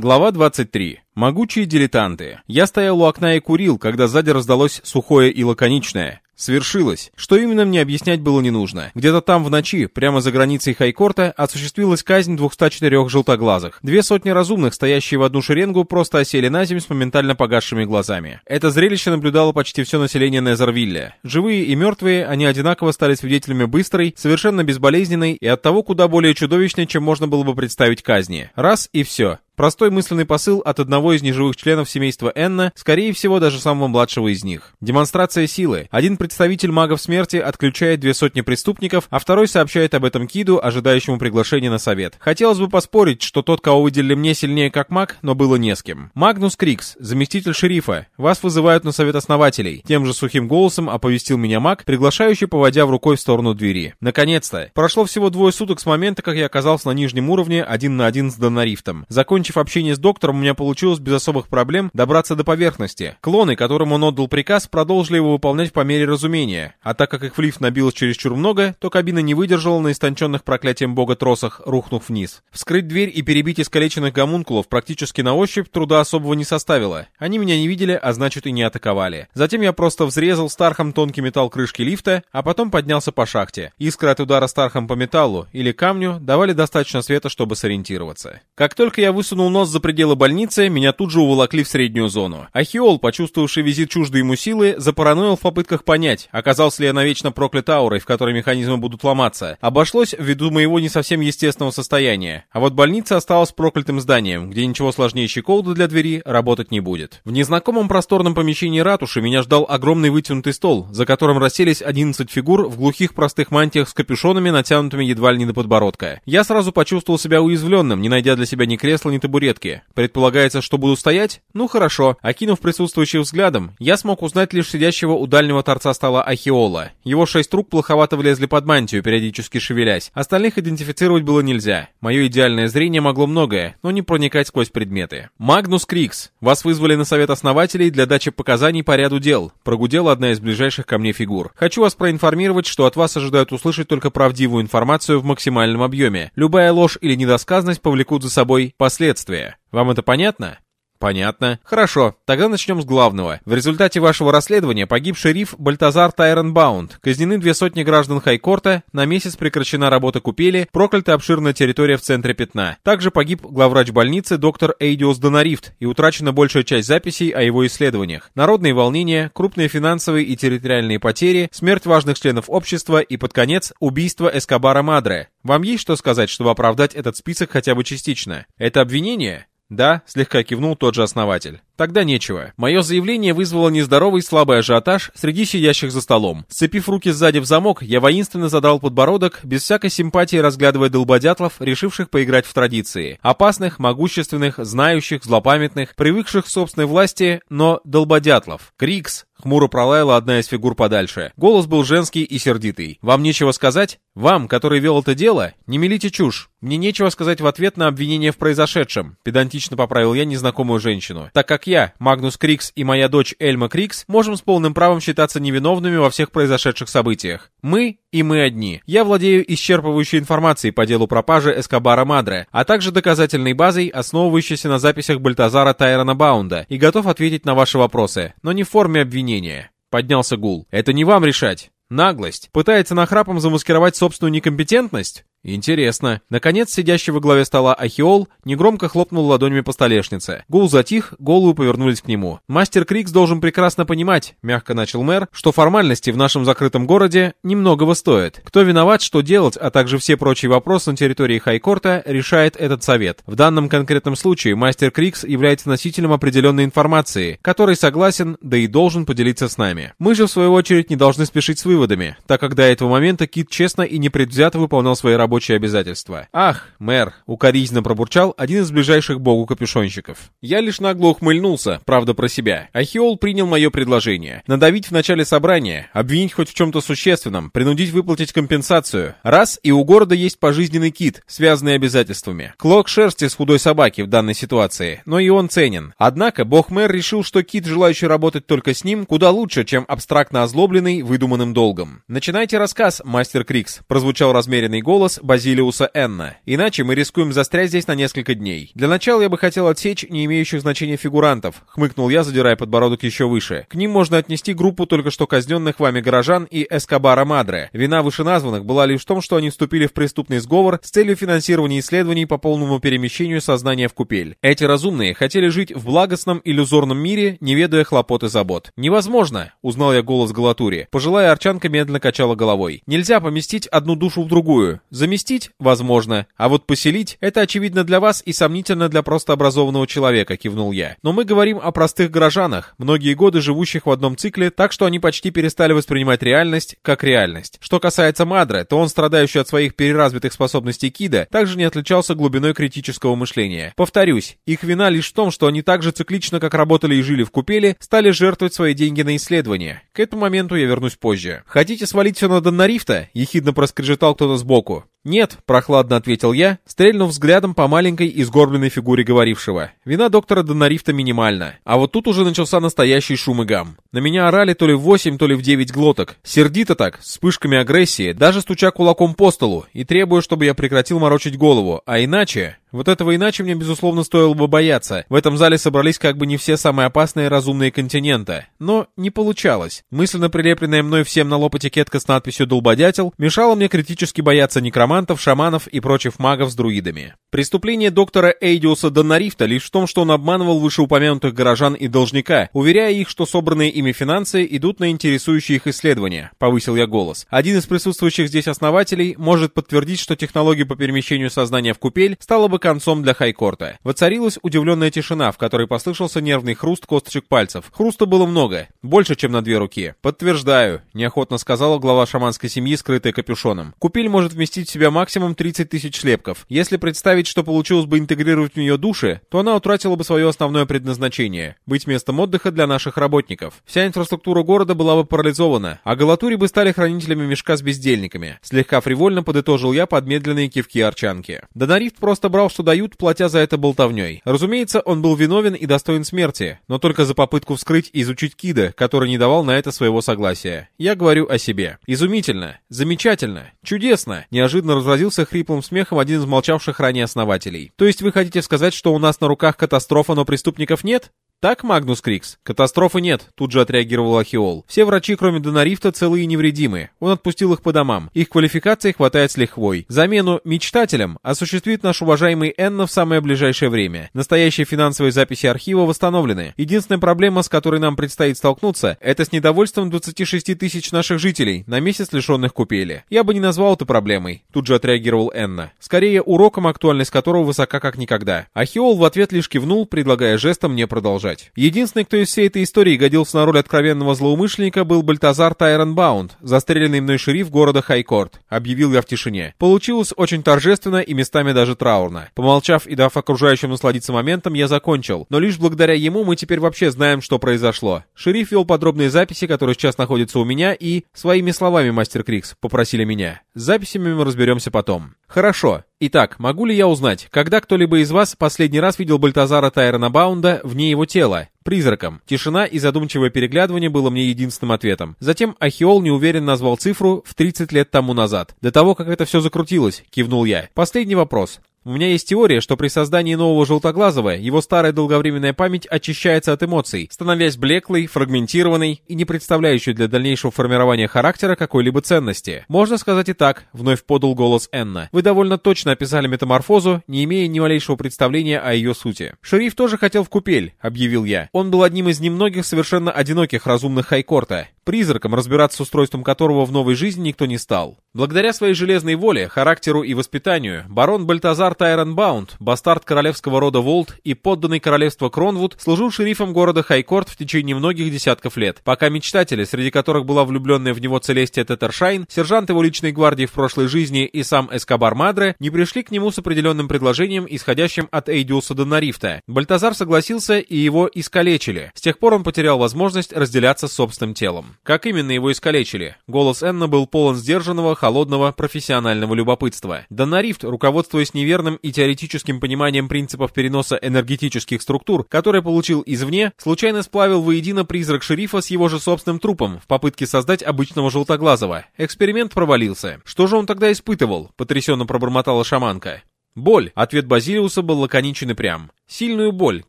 Глава 23. Могучие дилетанты. Я стоял у окна и курил, когда сзади раздалось сухое и лаконичное. Свершилось. Что именно мне объяснять было не нужно. Где-то там в ночи, прямо за границей Хайкорта, осуществилась казнь 204 желтоглазых. Две сотни разумных, стоящие в одну шеренгу, просто осели на землю с моментально погасшими глазами. Это зрелище наблюдало почти все население Незервилля. Живые и мертвые, они одинаково стали свидетелями быстрой, совершенно безболезненной и оттого куда более чудовищной, чем можно было бы представить казни. Раз и все. Простой мысленный посыл от одного из неживых членов семейства Энна, скорее всего, даже самого младшего из них. Демонстрация силы. Один представитель магов смерти отключает две сотни преступников, а второй сообщает об этом Киду, ожидающему приглашения на совет. Хотелось бы поспорить, что тот, кого выделили мне, сильнее как маг, но было не с кем. Магнус Крикс, заместитель шерифа. Вас вызывают на совет основателей. Тем же сухим голосом оповестил меня маг, приглашающий, поводя в рукой в сторону двери. Наконец-то. Прошло всего двое суток с момента, как я оказался на нижнем уровне один на один с Донарифтом. Закончив Закончив общение с доктором, у меня получилось без особых проблем добраться до поверхности. Клоны, которым он отдал приказ, продолжили его выполнять по мере разумения. А так как их в лифт набилось чересчур много, то кабина не выдержала на истонченных проклятием бога тросах, рухнув вниз. Вскрыть дверь и перебить искалеченных гомункулов практически на ощупь труда особого не составило. Они меня не видели, а значит и не атаковали. Затем я просто взрезал Стархом тонкий металл крышки лифта, а потом поднялся по шахте. Искры от удара Стархом по металлу или камню давали достаточно света, чтобы сориентироваться. Как только я высунул высунул нос за пределы больницы, меня тут же уволокли в среднюю зону. Ахиол, почувствовавший визит чуждой ему силы, запараноил в попытках понять, оказался ли я навечно проклят аурой, в которой механизмы будут ломаться. Обошлось ввиду моего не совсем естественного состояния. А вот больница осталась проклятым зданием, где ничего сложнее щеколды для двери работать не будет. В незнакомом просторном помещении ратуши меня ждал огромный вытянутый стол, за которым расселись 11 фигур в глухих простых мантиях с капюшонами, натянутыми едва ли не до подбородка. Я сразу почувствовал себя уязвленным, не найдя для себя ни кресла, ни табуретки. Предполагается, что буду стоять? Ну хорошо. Окинув присутствующих взглядом, я смог узнать лишь сидящего у дальнего торца стола Ахиола. Его шесть рук плоховато влезли под мантию, периодически шевелясь. Остальных идентифицировать было нельзя. Мое идеальное зрение могло многое, но не проникать сквозь предметы. Магнус Крикс. Вас вызвали на совет основателей для дачи показаний по ряду дел. Прогудела одна из ближайших ко мне фигур. Хочу вас проинформировать, что от вас ожидают услышать только правдивую информацию в максимальном объеме. Любая ложь или недосказанность повлекут за собой последствия следствия. Вам это понятно? Понятно. Хорошо, тогда начнем с главного. В результате вашего расследования погиб шериф Бальтазар Тайренбаунд, казнены две сотни граждан Хайкорта, на месяц прекращена работа купели, проклята обширная территория в центре пятна. Также погиб главврач больницы доктор Эйдиус Донарифт и утрачена большая часть записей о его исследованиях. Народные волнения, крупные финансовые и территориальные потери, смерть важных членов общества и, под конец, убийство Эскобара Мадре. Вам есть что сказать, чтобы оправдать этот список хотя бы частично? Это обвинение? «Да», — слегка кивнул тот же основатель. Тогда нечего. Мое заявление вызвало нездоровый слабый ажиотаж среди сидящих за столом. Сцепив руки сзади в замок, я воинственно задал подбородок, без всякой симпатии разглядывая долбодятлов, решивших поиграть в традиции. Опасных, могущественных, знающих, злопамятных, привыкших к собственной власти, но долбодятлов. Крикс, Хмуро пролаяла одна из фигур подальше. Голос был женский и сердитый. «Вам нечего сказать? Вам, который вел это дело? Не мелите чушь. Мне нечего сказать в ответ на обвинение в произошедшем», педантично поправил я незнакомую женщину. «Так как я, Магнус Крикс и моя дочь Эльма Крикс можем с полным правом считаться невиновными во всех произошедших событиях. Мы и мы одни. Я владею исчерпывающей информацией по делу пропажи Эскобара Мадре, а также доказательной базой, основывающейся на записях Бальтазара Тайрона Баунда, и готов ответить на ваши вопросы, но не в форме обвинения. Поднялся Гул. Это не вам решать. Наглость. Пытается нахрапом замаскировать собственную некомпетентность? Интересно. Наконец, сидящий во главе стола Ахиол негромко хлопнул ладонями по столешнице. Гул затих, головы повернулись к нему. «Мастер Крикс должен прекрасно понимать», — мягко начал мэр, «что формальности в нашем закрытом городе немногого стоят. Кто виноват, что делать, а также все прочие вопросы на территории Хайкорта решает этот совет. В данном конкретном случае мастер Крикс является носителем определенной информации, который согласен, да и должен поделиться с нами. Мы же, в свою очередь, не должны спешить с выводами, так как до этого момента Кит честно и непредвзято выполнял свои работы рабочие обязательства. «Ах, мэр!» — укоризненно пробурчал один из ближайших богу капюшонщиков. Я лишь нагло ухмыльнулся, правда про себя. Ахиол принял мое предложение. Надавить в начале собрания, обвинить хоть в чем-то существенном, принудить выплатить компенсацию. Раз, и у города есть пожизненный кит, связанный обязательствами. Клок шерсти с худой собаки в данной ситуации, но и он ценен. Однако бог-мэр решил, что кит, желающий работать только с ним, куда лучше, чем абстрактно озлобленный, выдуманным долгом. «Начинайте рассказ, мастер Крикс», прозвучал размеренный голос, Базилиуса Энна. Иначе мы рискуем застрять здесь на несколько дней. Для начала я бы хотел отсечь не имеющих значения фигурантов, хмыкнул я, задирая подбородок еще выше. К ним можно отнести группу только что казненных вами горожан и Эскобара Мадре. Вина вышеназванных была лишь в том, что они вступили в преступный сговор с целью финансирования исследований по полному перемещению сознания в купель. Эти разумные хотели жить в благостном иллюзорном мире, не ведая хлопот и забот. «Невозможно!» — узнал я голос Галатури. Пожилая арчанка медленно качала головой. «Нельзя поместить одну душу в другую. Заместить? Возможно. А вот поселить — это очевидно для вас и сомнительно для просто образованного человека», — кивнул я. «Но мы говорим о простых горожанах, многие годы живущих в одном цикле, так что они почти перестали воспринимать реальность как реальность. Что касается Мадре, то он, страдающий от своих переразвитых способностей Кида, также не отличался глубиной критического мышления. Повторюсь, их вина лишь в том, что они так же циклично, как работали и жили в купеле, стали жертвовать свои деньги на исследования. К этому моменту я вернусь позже. Хотите свалить все на Доннарифта? Ехидно проскрежетал кто-то сбоку. «Нет», — прохладно ответил я, стрельнув взглядом по маленькой и сгорбленной фигуре говорившего. Вина доктора Донарифта минимальна. А вот тут уже начался настоящий шум и гам. На меня орали то ли в восемь, то ли в девять глоток. Сердито так, с вспышками агрессии, даже стуча кулаком по столу, и требуя, чтобы я прекратил морочить голову. А иначе... Вот этого иначе мне, безусловно, стоило бы бояться. В этом зале собрались как бы не все самые опасные разумные континента. Но не получалось. Мысленно прилепленная мной всем на лоб этикетка с надписью «Долбодятел» мешала мне критически бояться некромантов, шаманов и прочих магов с друидами. Преступление доктора Эйдиуса Доннарифта лишь в том, что он обманывал вышеупомянутых горожан и должника, уверяя их, что собранные ими финансы идут на интересующие их исследования. Повысил я голос. Один из присутствующих здесь основателей может подтвердить, что технология по перемещению сознания в купель стала бы концом для Хайкорта. Воцарилась удивленная тишина, в которой послышался нервный хруст косточек пальцев. Хруста было много, больше, чем на две руки. «Подтверждаю», — неохотно сказала глава шаманской семьи, скрытая капюшоном. «Купель может вместить в себя максимум 30 тысяч шлепков. Если представить, что получилось бы интегрировать в нее души, то она утратила бы свое основное предназначение — быть местом отдыха для наших работников. Вся инфраструктура города была бы парализована, а Галатури бы стали хранителями мешка с бездельниками. Слегка фривольно подытожил я под медленные кивки Арчанки. Донарифт просто брал что дают, платя за это болтовней. Разумеется, он был виновен и достоин смерти, но только за попытку вскрыть и изучить Кида, который не давал на это своего согласия. Я говорю о себе. Изумительно, замечательно, чудесно, неожиданно разразился хриплым смехом один из молчавших ранее основателей. То есть вы хотите сказать, что у нас на руках катастрофа, но преступников нет? «Так, Магнус Крикс? Катастрофы нет», — тут же отреагировал Ахиол. «Все врачи, кроме Донарифта, целые и невредимы. Он отпустил их по домам. Их квалификации хватает с лихвой. Замену мечтателям осуществит наш уважаемый Энна в самое ближайшее время. Настоящие финансовые записи архива восстановлены. Единственная проблема, с которой нам предстоит столкнуться, это с недовольством 26 тысяч наших жителей, на месяц лишенных купели. Я бы не назвал это проблемой», — тут же отреагировал Энна. «Скорее, уроком, актуальность которого высока как никогда». Ахиол в ответ лишь кивнул, предлагая жестом не продолжать продолжать. Единственный, кто из всей этой истории годился на роль откровенного злоумышленника, был Бальтазар Тайронбаунд, застреленный мной шериф города Хайкорт, объявил я в тишине. Получилось очень торжественно и местами даже траурно. Помолчав и дав окружающим насладиться моментом, я закончил. Но лишь благодаря ему мы теперь вообще знаем, что произошло. Шериф вел подробные записи, которые сейчас находятся у меня, и... Своими словами, мастер Крикс, попросили меня. С записями мы разберемся потом. Хорошо. Итак, могу ли я узнать, когда кто-либо из вас последний раз видел Бальтазара Тайрона Баунда вне его тела, призраком? Тишина и задумчивое переглядывание было мне единственным ответом. Затем Ахиол неуверенно назвал цифру в 30 лет тому назад. До того, как это все закрутилось, кивнул я. Последний вопрос. У меня есть теория, что при создании нового желтоглазого его старая долговременная память очищается от эмоций, становясь блеклой, фрагментированной и не представляющей для дальнейшего формирования характера какой-либо ценности. Можно сказать и так, вновь подал голос Энна. Вы довольно точно описали метаморфозу, не имея ни малейшего представления о ее сути. Шериф тоже хотел в купель, объявил я. Он был одним из немногих совершенно одиноких разумных Хайкорта призраком, разбираться с устройством которого в новой жизни никто не стал. Благодаря своей железной воле, характеру и воспитанию, барон Бальтазар Тайронбаунд, бастард королевского рода Волт и подданный королевства Кронвуд, служил шерифом города Хайкорт в течение многих десятков лет, пока мечтатели, среди которых была влюбленная в него Целестия Тетершайн, сержант его личной гвардии в прошлой жизни и сам Эскобар Мадре, не пришли к нему с определенным предложением, исходящим от Эйдиуса Донарифта. Бальтазар согласился и его искалечили. С тех пор он потерял возможность разделяться с собственным телом. Как именно его искалечили? Голос Энна был полон сдержанного, холодного, профессионального любопытства. Донарифт, руководствуясь неверным и теоретическим пониманием принципов переноса энергетических структур, которые получил извне, случайно сплавил воедино призрак шерифа с его же собственным трупом в попытке создать обычного желтоглазого. Эксперимент провалился. Что же он тогда испытывал? Потрясенно пробормотала шаманка. Боль. Ответ Базилиуса был лаконичен и прям. Сильную боль, к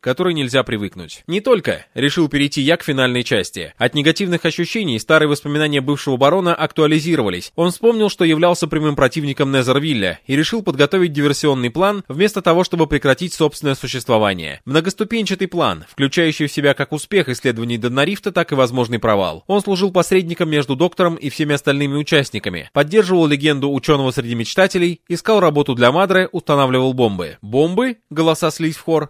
которой нельзя привыкнуть. Не только. Решил перейти я к финальной части. От негативных ощущений старые воспоминания бывшего барона актуализировались. Он вспомнил, что являлся прямым противником Незервилля и решил подготовить диверсионный план, вместо того, чтобы прекратить собственное существование. Многоступенчатый план, включающий в себя как успех исследований Доннарифта, так и возможный провал. Он служил посредником между доктором и всеми остальными участниками, поддерживал легенду ученого среди мечтателей, искал работу для Мадре, устанавливал бомбы. Бомбы? Голоса слились в хор.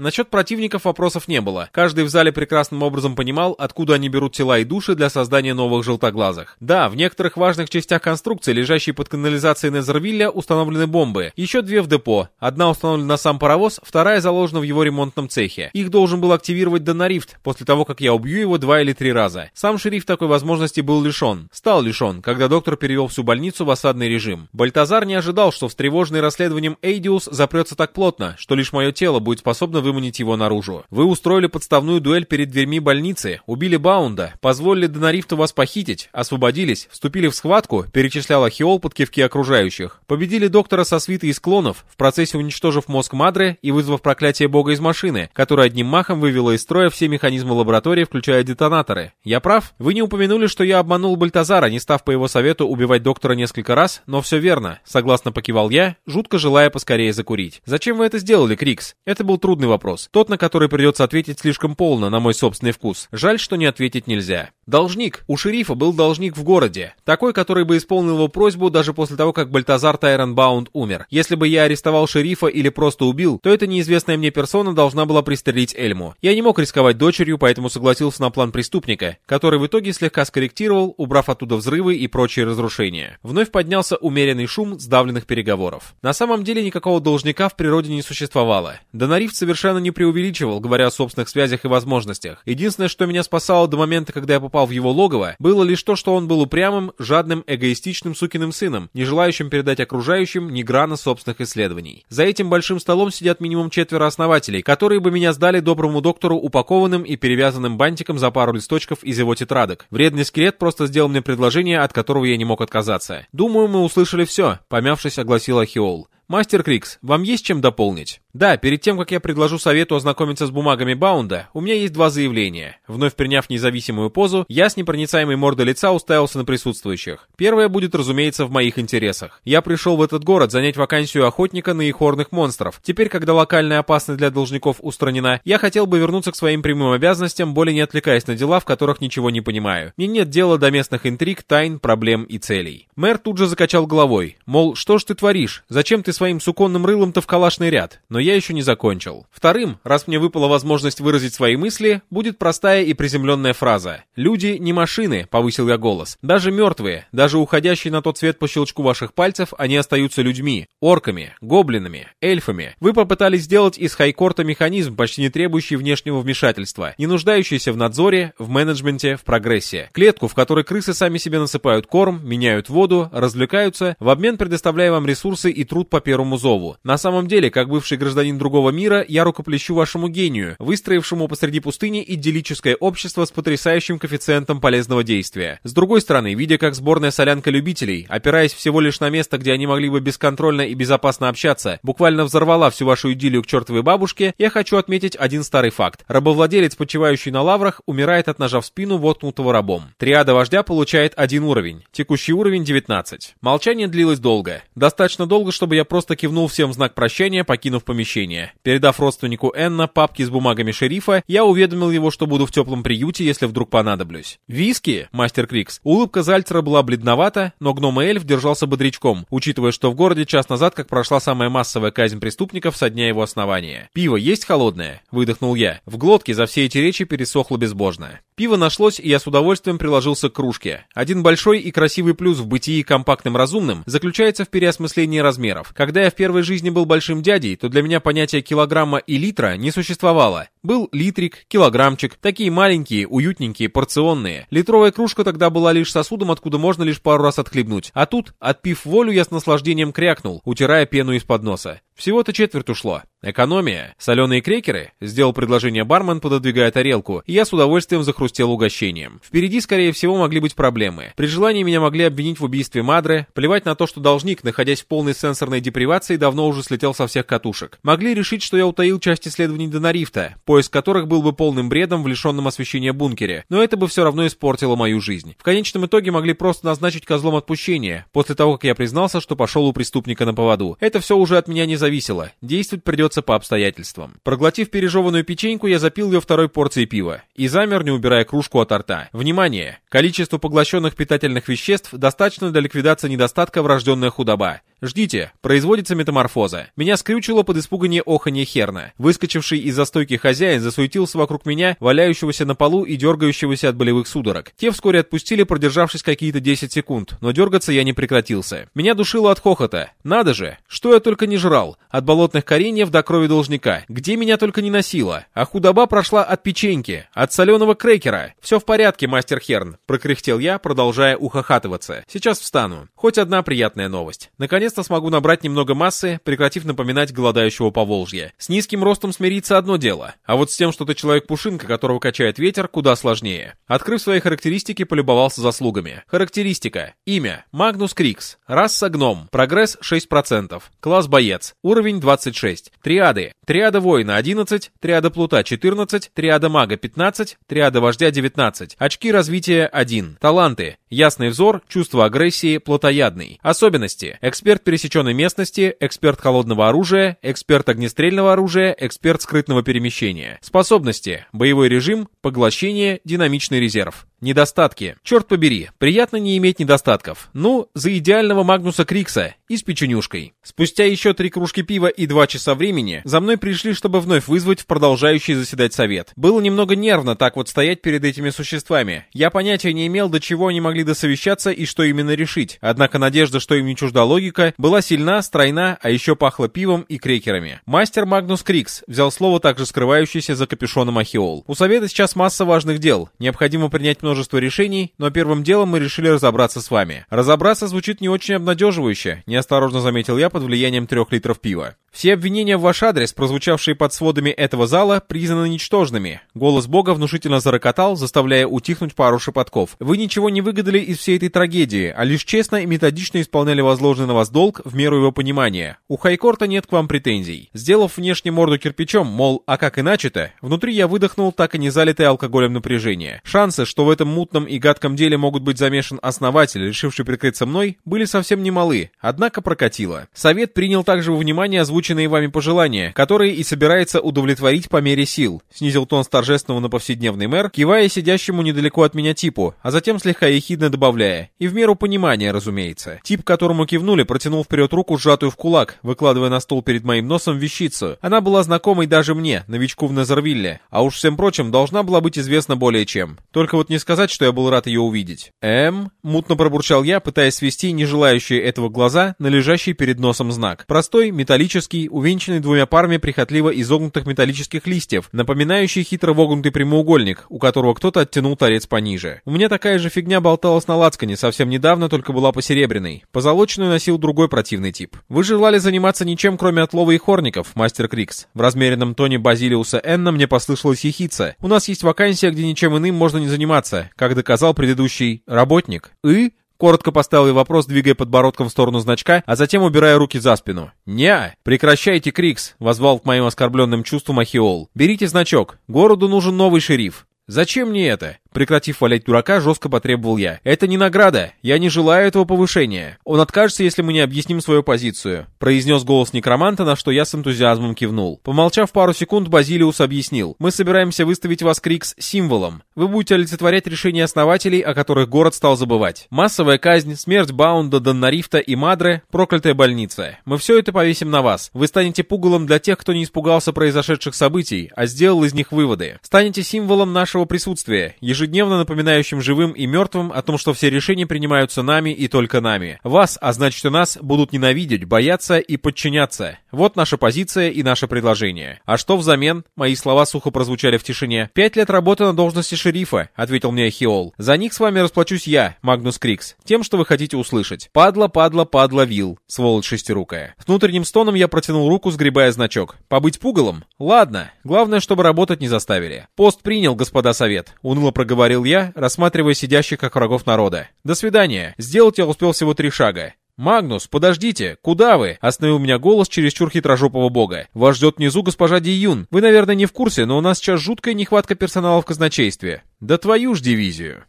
Насчет противников вопросов не было. Каждый в зале прекрасным образом понимал, откуда они берут тела и души для создания новых желтоглазых. Да, в некоторых важных частях конструкции, лежащей под канализацией Незервилля, установлены бомбы. Еще две в депо. Одна установлена на сам паровоз, вторая заложена в его ремонтном цехе. Их должен был активировать Донарифт после того, как я убью его два или три раза. Сам шериф такой возможности был лишен. Стал лишен, когда доктор перевел всю больницу в осадный режим. Бальтазар не ожидал, что встревоженный расследованием Эйдиус запрется так плотно, что лишь мое тело будет способно выманить его наружу. Вы устроили подставную дуэль перед дверьми больницы, убили Баунда, позволили Донарифту вас похитить, освободились, вступили в схватку, перечислял Ахиол под кивки окружающих. Победили доктора со свитой из клонов, в процессе уничтожив мозг Мадре и вызвав проклятие бога из машины, которая одним махом вывела из строя все механизмы лаборатории, включая детонаторы. Я прав? Вы не упомянули, что я обманул Бальтазара, не став по его совету убивать доктора несколько раз, но все верно. Согласно покивал я, жутко желая поскорее закурить. Зачем вы это сделали, Крикс? Это был трудный вопрос. Тот, на который придется ответить слишком полно, на мой собственный вкус. Жаль, что не ответить нельзя. Должник. У шерифа был должник в городе. Такой, который бы исполнил его просьбу даже после того, как Бальтазар Тайронбаунд умер. Если бы я арестовал шерифа или просто убил, то эта неизвестная мне персона должна была пристрелить Эльму. Я не мог рисковать дочерью, поэтому согласился на план преступника, который в итоге слегка скорректировал, убрав оттуда взрывы и прочие разрушения. Вновь поднялся умеренный шум сдавленных переговоров. На самом деле никакого должника в природе не существовало. Донариф совершенно не преувеличивал, говоря о собственных связях и возможностях. Единственное, что меня спасало до момента, когда я попал в его логово, было лишь то, что он был упрямым, жадным, эгоистичным сукиным сыном, не желающим передать окружающим ни грана собственных исследований. За этим большим столом сидят минимум четверо основателей, которые бы меня сдали доброму доктору упакованным и перевязанным бантиком за пару листочков из его тетрадок. Вредный скелет просто сделал мне предложение, от которого я не мог отказаться. Думаю, мы услышали все, помявшись, огласил Ахиол. «Мастер Крикс, вам есть чем дополнить?» «Да, перед тем, как я предложу совету ознакомиться с бумагами Баунда, у меня есть два заявления». Вновь приняв независимую позу, я с непроницаемой мордой лица уставился на присутствующих. Первое будет, разумеется, в моих интересах. Я пришел в этот город занять вакансию охотника на ихорных монстров. Теперь, когда локальная опасность для должников устранена, я хотел бы вернуться к своим прямым обязанностям, более не отвлекаясь на дела, в которых ничего не понимаю. Мне нет дела до местных интриг, тайн, проблем и целей. Мэр тут же закачал головой. Мол, что ж ты творишь? Зачем ты своим суконным рылом-то в калашный ряд, но я еще не закончил. Вторым, раз мне выпала возможность выразить свои мысли, будет простая и приземленная фраза. «Люди не машины», — повысил я голос. «Даже мертвые, даже уходящие на тот свет по щелчку ваших пальцев, они остаются людьми, орками, гоблинами, эльфами. Вы попытались сделать из хайкорта механизм, почти не требующий внешнего вмешательства, не нуждающийся в надзоре, в менеджменте, в прогрессе. Клетку, в которой крысы сами себе насыпают корм, меняют воду, развлекаются, в обмен предоставляя вам ресурсы и труд по первому зову. На самом деле, как бывший гражданин другого мира, я рукоплещу вашему гению, выстроившему посреди пустыни идиллическое общество с потрясающим коэффициентом полезного действия. С другой стороны, видя как сборная солянка любителей, опираясь всего лишь на место, где они могли бы бесконтрольно и безопасно общаться, буквально взорвала всю вашу идиллию к чертовой бабушке, я хочу отметить один старый факт. Рабовладелец, почивающий на лаврах, умирает от ножа в спину, воткнутого рабом. Триада вождя получает один уровень. Текущий уровень 19. Молчание длилось долго. Достаточно долго, чтобы я просто кивнул всем в знак прощания, покинув помещение. Передав родственнику Энна папки с бумагами шерифа, я уведомил его, что буду в теплом приюте, если вдруг понадоблюсь. «Виски?» — мастер Крикс. Улыбка Зальцера была бледновата, но гном и эльф держался бодрячком, учитывая, что в городе час назад как прошла самая массовая казнь преступников со дня его основания. «Пиво есть холодное?» — выдохнул я. В глотке за все эти речи пересохло безбожно. Пиво нашлось, и я с удовольствием приложился к кружке. Один большой и красивый плюс в бытии компактным разумным заключается в переосмыслении размеров. Когда я в первой жизни был большим дядей, то для меня понятие килограмма и литра не существовало. Был литрик, килограммчик, такие маленькие, уютненькие, порционные. Литровая кружка тогда была лишь сосудом, откуда можно лишь пару раз отхлебнуть. А тут, отпив волю, я с наслаждением крякнул, утирая пену из-под носа. Всего-то четверть ушло. Экономия. Соленые крекеры? Сделал предложение бармен, пододвигая тарелку, и я с удовольствием захрустел угощением. Впереди, скорее всего, могли быть проблемы. При желании меня могли обвинить в убийстве Мадре, плевать на то, что должник, находясь в полной сенсорной депривации, давно уже слетел со всех катушек. Могли решить, что я утаил часть исследований Донарифта, поиск которых был бы полным бредом в лишенном освещения бункере, но это бы все равно испортило мою жизнь. В конечном итоге могли просто назначить козлом отпущения, после того, как я признался, что пошел у преступника на поводу. Это все уже от меня не зависело. Действовать придется по обстоятельствам. Проглотив пережеванную печеньку, я запил ее второй порцией пива и замер, не убирая кружку от рта. Внимание! Количество поглощенных питательных веществ достаточно для ликвидации недостатка врожденная худоба. Ждите, производится метаморфоза. Меня скрючило под испуганье оханье Херна. Выскочивший из застойки хозяин засуетился вокруг меня, валяющегося на полу и дергающегося от болевых судорог. Те вскоре отпустили, продержавшись какие-то 10 секунд, но дергаться я не прекратился. Меня душило от хохота. Надо же, что я только не жрал. От болотных кореньев до крови должника. Где меня только не носило. А худоба прошла от печеньки, от соленого крекера. Все в порядке, мастер Херн, прокряхтел я, продолжая ухахатываться. Сейчас встану. Хоть одна приятная новость. Наконец Наконец-то смогу набрать немного массы, прекратив напоминать голодающего Поволжья. С низким ростом смириться одно дело, а вот с тем, что ты человек-пушинка, которого качает ветер, куда сложнее. Открыв свои характеристики, полюбовался заслугами. Характеристика. Имя. Магнус Крикс. Раса гном. Прогресс 6%. Класс боец. Уровень 26. Триады. Триада воина 11, триада плута 14, триада мага 15, триада вождя 19. Очки развития 1. Таланты. Ясный взор, чувство агрессии, плотоядный. Особенности. Эксперт пересеченной местности, эксперт холодного оружия, эксперт огнестрельного оружия, эксперт скрытного перемещения. Способности. Боевой режим, поглощение, динамичный резерв. Недостатки. Черт побери, приятно не иметь недостатков. Ну, за идеального Магнуса Крикса и с печенюшкой. Спустя еще три кружки пива и два часа времени за мной пришли, чтобы вновь вызвать в продолжающий заседать совет. Было немного нервно так вот стоять перед этими существами. Я понятия не имел, до чего они могли досовещаться и что именно решить. Однако надежда, что им не чужда логика, была сильна, стройна, а еще пахло пивом и крекерами. Мастер Магнус Крикс взял слово, также скрывающееся за капюшоном Ахиол. У совета сейчас масса важных дел. Необходимо принять множество решений, но первым делом мы решили разобраться с вами. Разобраться звучит не очень обнадеживающе, неосторожно заметил я под влиянием трех литров пива. Все обвинения в ваш адрес, прозвучавшие под сводами этого зала, признаны ничтожными. Голос Бога внушительно зарокотал, заставляя утихнуть пару шепотков. Вы ничего не выгадали из всей этой трагедии, а лишь честно и методично исполняли возложенный на вас долг в меру его понимания. У Хайкорта нет к вам претензий. Сделав внешне морду кирпичом, мол, а как иначе-то, внутри я выдохнул так и не залитое алкоголем напряжение. Шансы, что в этом мутном и гадком деле могут быть замешан основатель, решивший прикрыться мной, были совсем немалы, однако прокатило. Совет принял также во внимание озвученные вами пожелания, которые и собирается удовлетворить по мере сил», — снизил тон с торжественного на повседневный мэр, кивая сидящему недалеко от меня типу, а затем слегка ехидно добавляя, и в меру понимания, разумеется. Тип, которому кивнули, протянул вперед руку, сжатую в кулак, выкладывая на стол перед моим носом вещицу. Она была знакомой даже мне, новичку в Незервилле, а уж всем прочим должна была быть известна более чем. Только вот не сказать, что я был рад ее увидеть. «Эм?» — мутно пробурчал я, пытаясь свести не желающие этого глаза на лежащий перед носом знак. Простой, металлический, увенчанный двумя парами прихотливо изогнутых металлических листьев, напоминающий хитро вогнутый прямоугольник, у которого кто-то оттянул торец пониже. У меня такая же фигня болталась на лацкане совсем недавно, только была посеребряной. Позолоченную носил другой противный тип. Вы желали заниматься ничем, кроме отлова и хорников, мастер Крикс. В размеренном тоне Базилиуса Энна мне послышалась ехица. У нас есть вакансия, где ничем иным можно не заниматься, как доказал предыдущий работник. И Коротко поставил я вопрос, двигая подбородком в сторону значка, а затем убирая руки за спину. «Не, прекращайте, Крикс!» — возвал к моим оскорбленным чувствам Ахиол. «Берите значок. Городу нужен новый шериф. «Зачем мне это?» Прекратив валять дурака, жестко потребовал я. «Это не награда. Я не желаю этого повышения. Он откажется, если мы не объясним свою позицию», произнес голос некроманта, на что я с энтузиазмом кивнул. Помолчав пару секунд, Базилиус объяснил. «Мы собираемся выставить вас Крикс символом. Вы будете олицетворять решения основателей, о которых город стал забывать. Массовая казнь, смерть Баунда, Доннарифта и Мадре, проклятая больница. Мы все это повесим на вас. Вы станете пугалом для тех, кто не испугался произошедших событий, а сделал из них выводы. Станете символом нашего присутствия, ежедневно напоминающим живым и мертвым о том, что все решения принимаются нами и только нами. Вас, а значит и нас, будут ненавидеть, бояться и подчиняться. Вот наша позиция и наше предложение. А что взамен? Мои слова сухо прозвучали в тишине. «Пять лет работы на должности шерифа», — ответил мне Хиол. «За них с вами расплачусь я, Магнус Крикс, тем, что вы хотите услышать. Падла, падла, падла, вил, сволочь шестирукая». С внутренним стоном я протянул руку, сгребая значок. «Побыть пугалом? Ладно. Главное, чтобы работать не заставили». «Пост принял, господа совет», — уныло проговорил я, рассматривая сидящих как врагов народа. «До свидания. Сделать я успел всего три шага. «Магнус, подождите! Куда вы?» — остановил меня голос чересчур хитрожопого бога. «Вас ждет внизу госпожа Ди. Вы, наверное, не в курсе, но у нас сейчас жуткая нехватка персонала в казначействе. Да твою ж дивизию!»